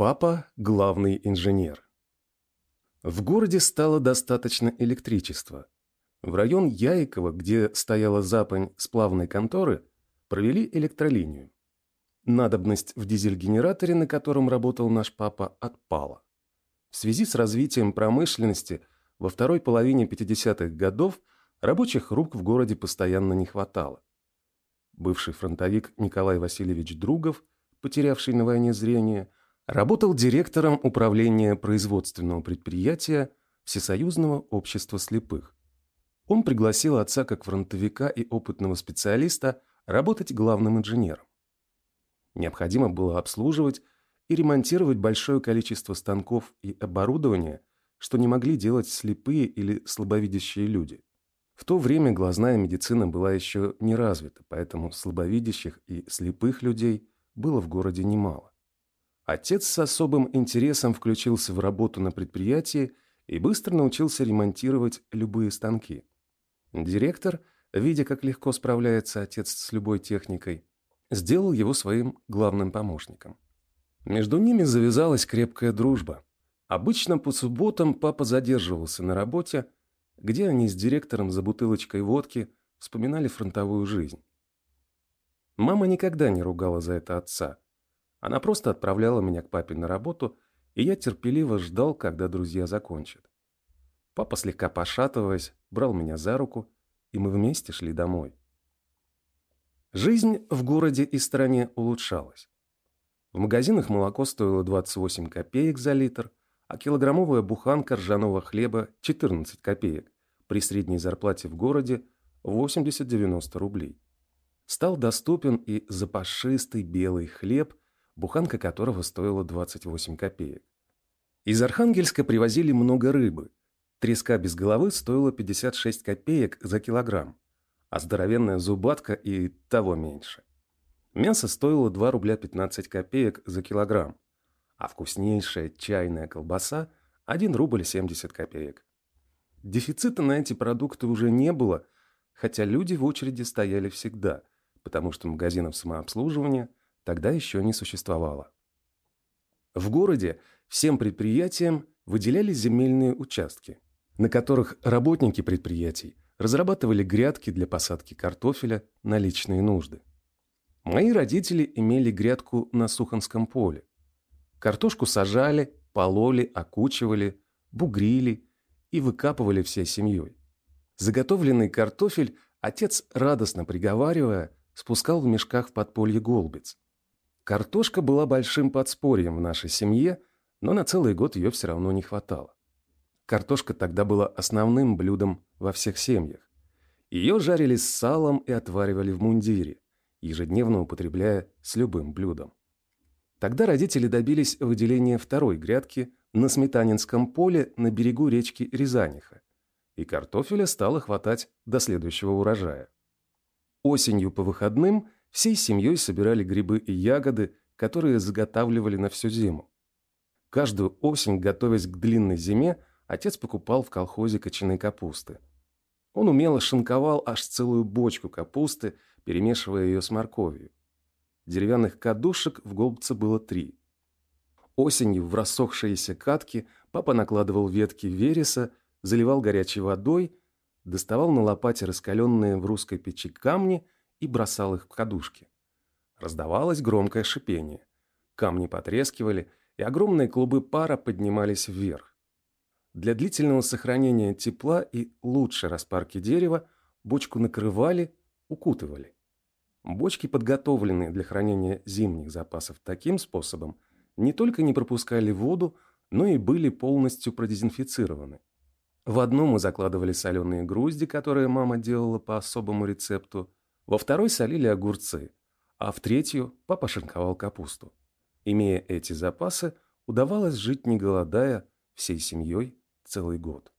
Папа – главный инженер. В городе стало достаточно электричества. В район Яйково, где стояла запань сплавной конторы, провели электролинию. Надобность в дизель-генераторе, на котором работал наш папа, отпала. В связи с развитием промышленности во второй половине 50-х годов рабочих рук в городе постоянно не хватало. Бывший фронтовик Николай Васильевич Другов, потерявший на войне зрение – Работал директором управления производственного предприятия Всесоюзного общества слепых. Он пригласил отца как фронтовика и опытного специалиста работать главным инженером. Необходимо было обслуживать и ремонтировать большое количество станков и оборудования, что не могли делать слепые или слабовидящие люди. В то время глазная медицина была еще не развита, поэтому слабовидящих и слепых людей было в городе немало. Отец с особым интересом включился в работу на предприятии и быстро научился ремонтировать любые станки. Директор, видя, как легко справляется отец с любой техникой, сделал его своим главным помощником. Между ними завязалась крепкая дружба. Обычно по субботам папа задерживался на работе, где они с директором за бутылочкой водки вспоминали фронтовую жизнь. Мама никогда не ругала за это отца – она просто отправляла меня к папе на работу, и я терпеливо ждал, когда друзья закончат. Папа, слегка пошатываясь, брал меня за руку, и мы вместе шли домой. Жизнь в городе и стране улучшалась. В магазинах молоко стоило 28 копеек за литр, а килограммовая буханка ржаного хлеба – 14 копеек, при средней зарплате в городе – 80-90 рублей. Стал доступен и запашистый белый хлеб буханка которого стоила 28 копеек. Из Архангельска привозили много рыбы. Треска без головы стоила 56 копеек за килограмм, а здоровенная зубатка и того меньше. Мясо стоило 2 рубля 15 копеек за килограмм, а вкуснейшая чайная колбаса – 1 рубль 70 копеек. Дефицита на эти продукты уже не было, хотя люди в очереди стояли всегда, потому что магазинов самообслуживания – тогда еще не существовало. В городе всем предприятиям выделялись земельные участки, на которых работники предприятий разрабатывали грядки для посадки картофеля на личные нужды. Мои родители имели грядку на Суханском поле. Картошку сажали, пололи, окучивали, бугрили и выкапывали всей семьей. Заготовленный картофель отец, радостно приговаривая, спускал в мешках в подполье голбиц. Картошка была большим подспорьем в нашей семье, но на целый год ее все равно не хватало. Картошка тогда была основным блюдом во всех семьях. Ее жарили с салом и отваривали в мундире, ежедневно употребляя с любым блюдом. Тогда родители добились выделения второй грядки на Сметанинском поле на берегу речки Рязаниха, и картофеля стало хватать до следующего урожая. Осенью по выходным – Всей семьей собирали грибы и ягоды, которые заготавливали на всю зиму. Каждую осень, готовясь к длинной зиме, отец покупал в колхозе кочаны капусты. Он умело шинковал аж целую бочку капусты, перемешивая ее с морковью. Деревянных кадушек в голубце было три. Осенью в рассохшиеся катки папа накладывал ветки вереса, заливал горячей водой, доставал на лопате раскаленные в русской печи камни – и бросал их в кадушки. Раздавалось громкое шипение. Камни потрескивали, и огромные клубы пара поднимались вверх. Для длительного сохранения тепла и лучшей распарки дерева бочку накрывали, укутывали. Бочки, подготовленные для хранения зимних запасов таким способом, не только не пропускали воду, но и были полностью продезинфицированы. В одну мы закладывали соленые грузди, которые мама делала по особому рецепту, во второй солили огурцы, а в третью папа шинковал капусту. Имея эти запасы, удавалось жить не голодая всей семьей целый год.